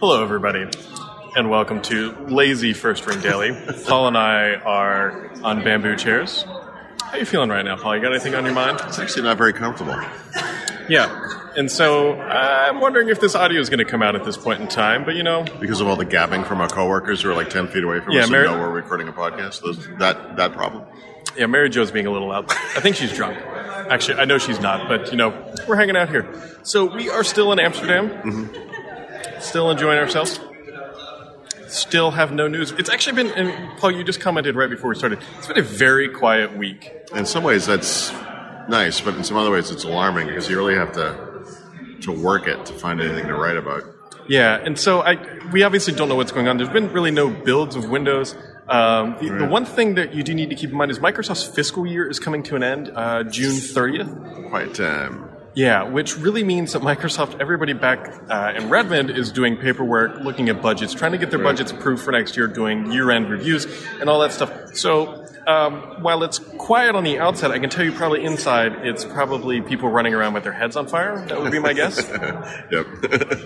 Hello, everybody, and welcome to Lazy First Ring Daily. Paul and I are on bamboo chairs. How are you feeling right now, Paul? You got anything on your mind? It's actually not very comfortable. Yeah. And so uh, I'm wondering if this audio is going to come out at this point in time. But you know, Because of all the gabbing from our coworkers who are like 10 feet away from Yeah, us and Mary- know we're recording a podcast. Those, that, that problem. yeah, Mary Jo's being a little loud. I think she's drunk. Actually, I know she's not, but you know, we're hanging out here. So we are still in Amsterdam, still enjoying ourselves. Still have no news. It's actually been, and Paul, you just commented right before we started. It's been a very quiet week. In some ways, that's nice, but in some other ways, it's alarming because you really have to, to work it to find anything to write about. Yeah, and so I we obviously don't know what's going on. There's been really no builds of Windows. Um, the, the one thing that you do need to keep in mind is Microsoft's fiscal year is coming to an end uh, June 30th. Quite, um, Yeah, which really means that Microsoft, everybody back uh, in Redmond, is doing paperwork, looking at budgets, trying to get their Right. budgets approved for next year, doing year-end reviews and all that stuff. So. Um, while it's quiet on the outside, I can tell you probably inside it's probably people running around with their heads on fire. That would be my guess. yep.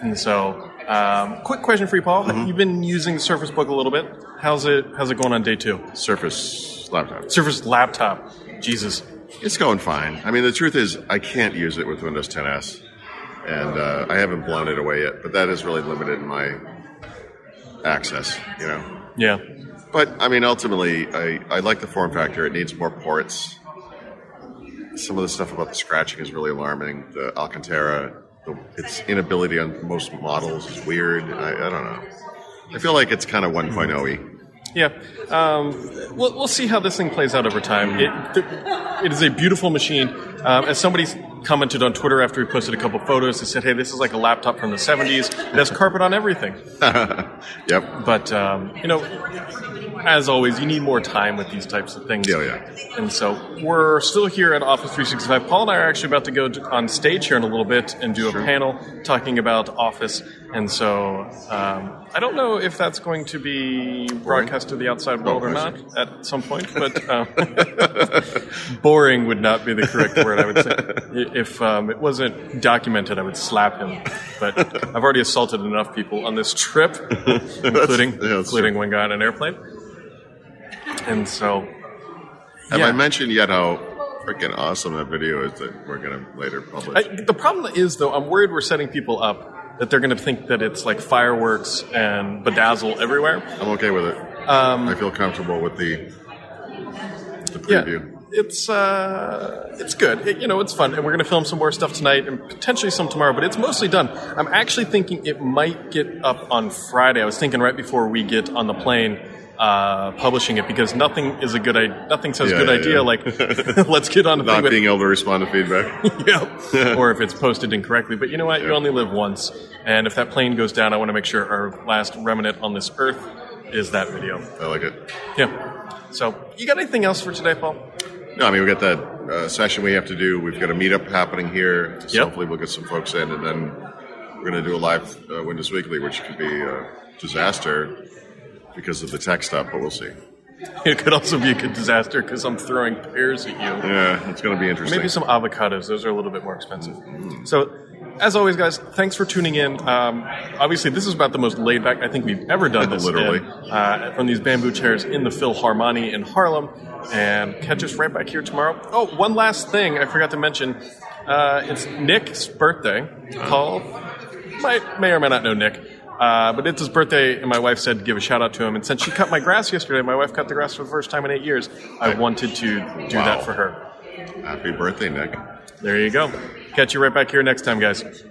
And so, um, quick question for you, Paul. Mm-hmm. You've been using Surface Book a little bit. How's it? How's it going on day two? Surface laptop. Surface laptop. Jesus. It's going fine. I mean, the truth is, I can't use it with Windows 10s, and uh, I haven't blown it away yet. But that is really limited in my access, you know. Yeah. But I mean, ultimately, I, I like the form factor. It needs more ports. Some of the stuff about the scratching is really alarming. The Alcantara, the, its inability on most models is weird. I, I don't know. I feel like it's kind of 1.0y. Yeah. Um, we'll, we'll see how this thing plays out over time. It, it is a beautiful machine. Um, as somebody commented on Twitter after we posted a couple photos, they said, hey, this is like a laptop from the 70s. It has carpet on everything. Yep. But, um, you know, as always, you need more time with these types of things. Yeah, yeah. And so we're still here at Office 365. Paul and I are actually about to go to, on stage here in a little bit and do a panel talking about Office. And so um, I don't know if that's going to be broadcast to the outside world or not at some point, but um, boring would not be the correct word, I would say. If um, it wasn't documented, I would slap him. But I've already assaulted enough people on this trip, including, yeah, including true. one guy on an airplane. And so Have Yeah. I mentioned yet how freaking awesome that video is that we're going to later publish? I, the problem is, though, I'm worried we're setting people up that they're going to think that it's like fireworks and bedazzle everywhere. I'm okay with it. Um, I feel comfortable with the the Yeah, preview. It's uh, it's good. It- you know, it's fun, and we're going to film some more stuff tonight and potentially some tomorrow. But it's mostly done. I'm actually thinking it might get up on Friday. I was thinking right before we get on the plane. Uh, publishing it because nothing is a good idea. Nothing says Yeah, good yeah, idea yeah. like let's get on Not with being able to respond to feedback. yeah. or if it's posted incorrectly. But you know what? You only live once. And if that plane goes down, I want to make sure our last remnant on this earth is that video. I like it. Yeah. So, you got anything else for today, Paul? No, I mean we've got that uh, session we have to do. We've got a meetup happening here. So Yep. hopefully we'll get some folks in, and then we're going to do a live uh, Windows Weekly, which could be a disaster because of the tech stuff, but we'll see. It could also be a good disaster because I'm throwing pears at you. Yeah, it's going to be interesting. Maybe some avocados. Those are a little bit more expensive. So, as always, guys, thanks for tuning in. Um, obviously, this is about the most laid back I think we've ever done this. Literally. in, uh, from these bamboo chairs in the Philharmonie in Haarlem. And catch us right back here tomorrow. Oh, one last thing I forgot to mention. Uh, it's Nick's birthday. Paul might, may or may not know Nick. Uh, but it's his birthday, and my wife said to give a shout out to him. And since she cut my grass yesterday, my wife cut the grass for the first time in eight years. I wanted to do Wow. that for her. Happy birthday, Nick. There you go. Catch you right back here next time, guys.